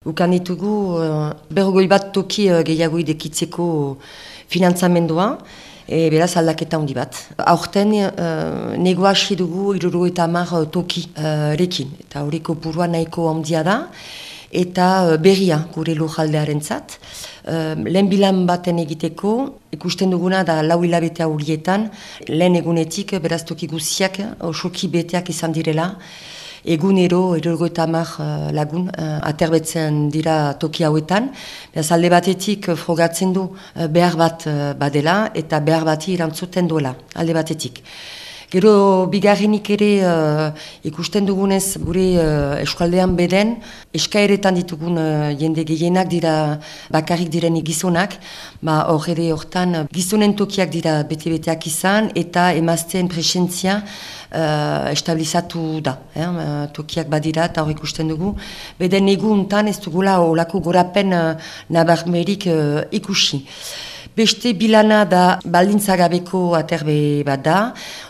Ukan ditugu uh, berrogoi bat toki uh, gehiago idekitzeko finantzamendua, e, beraz aldaketa handi bat. Aurten uh, nego hasi dugu iruro eta uh, toki uh, rekin, eta horiko burua nahiko handia da, eta berria gure lojaldearen zat. Uh, lehen bilan baten egiteko, ikusten duguna da lau hilabete horietan, lehen egunetik beraz toki guziak, osoki beteak izan direla, egunero erorgoita amak uh, lagun uh, aterbetzen dira toki hauetan. Beaz alde batetik uh, frogatzen du behar bat badela eta behar bati irantzuten duela alde batetik. Gero bigarrenik ere uh, ikusten dugunez gure uh, eskualdean beden, eskaeretan ditugun uh, jende gehienak dira bakarrik diren gizonak, ba hor ere hortan gizonen tokiak dira bete-beteak izan eta emazten presentzia uh, estabilizatu da. Eh? Tokiak badira eta hor ikusten dugu. Beden eguntan ez dugula olako gorapen uh, nabarmerik uh, ikusi. Beste bilana da baldintzagabeko aterbe bat da.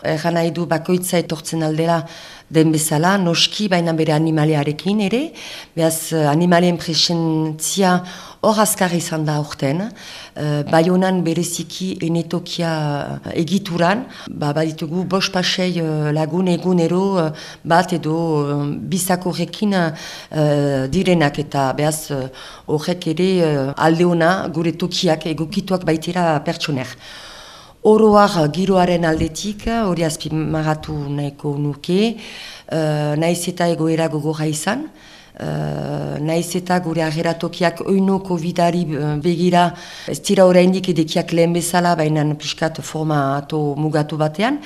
Egan nahi du bakoitza etortzen aldela den bezala, noski baina bere animalearekin ere. Beaz animalien presentzia hor azkar izan da orten. Uh, Baionan bereziki enetokia egituran. Ba, baditugu bos pasei uh, lagun egunero uh, bat edo uh, bizako rekin direnak eta beaz horrek uh, ere uh, aldeona gure tokiak egokituak baitera pertsoner. Oroak giroaren aldetik, hori azpimagatu nahiko nuke, uh, naiz eta egoera gogorra izan, uh, naiz eta gure ageratokiak oino COVID-ari begira, ez dira oraindik edekiak lehen bezala, baina piskat forma ato mugatu batean,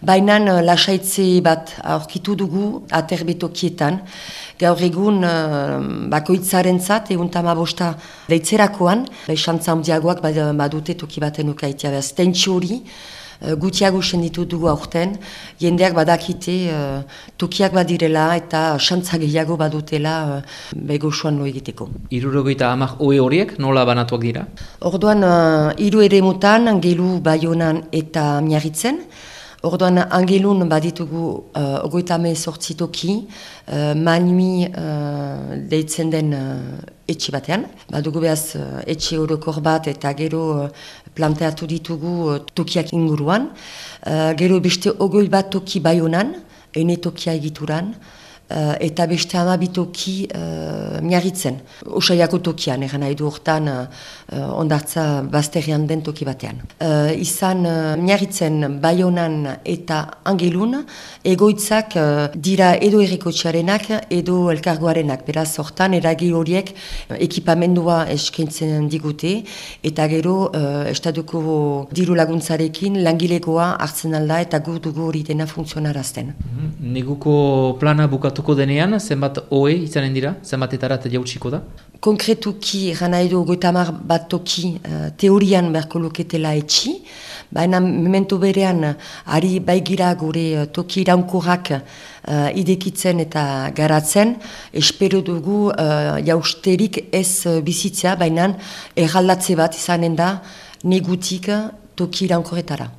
baina lasaitze bat aurkitu dugu aterbetokietan, gaur egun uh, bakoitzaren zat, egun tamabosta leitzerakoan, lehixantza handiagoak badute toki baten ukaitea behaz. Tentsi hori, uh, gutiago senditu dugu aurten, jendeak badakite uh, tokiak badirela eta xantza gehiago badutela uh, begosuan lo egiteko. Irurogeita amak oe horiek nola banatuak dira? Orduan, uh, iru ere mutan, gelu baionan eta miarritzen, Orduan, angelun baditugu uh, ogoita me sortzitoki, uh, manui uh, deitzen den uh, etxe batean. Badugu behaz uh, etxe horokor bat eta gero uh, planteatu ditugu uh, tokiak inguruan. Gero beste ogoi bat toki baionan, ene tokia egituran. Uh, eta beste amabitoki uh, miarritzen. Osaiako tokian, eran nahi du hortan uh, ondartza bazterian den toki batean. Uh, izan uh, miarritzen baionan eta angelun, egoitzak uh, dira edo errikotxarenak edo elkargoarenak. Beraz hortan eragi horiek ekipamendua eskentzen digute eta gero uh, estaduko diru laguntzarekin langilegoa hartzen alda eta gu dugu hori dena funtzionarazten. -hmm. Neguko plana bukatu bukatuko denean, zenbat oe izanen dira, zenbat etarat jautsiko da? Konkretuki, gana edo goitamar bat toki uh, teorian beharko luketela etxi, baina memento berean, ari baigira gure uh, toki iraunkurrak uh, idekitzen eta garatzen, espero dugu uh, jausterik ez bizitzea, baina erraldatze bat izanen da negutik toki iraunkurretara.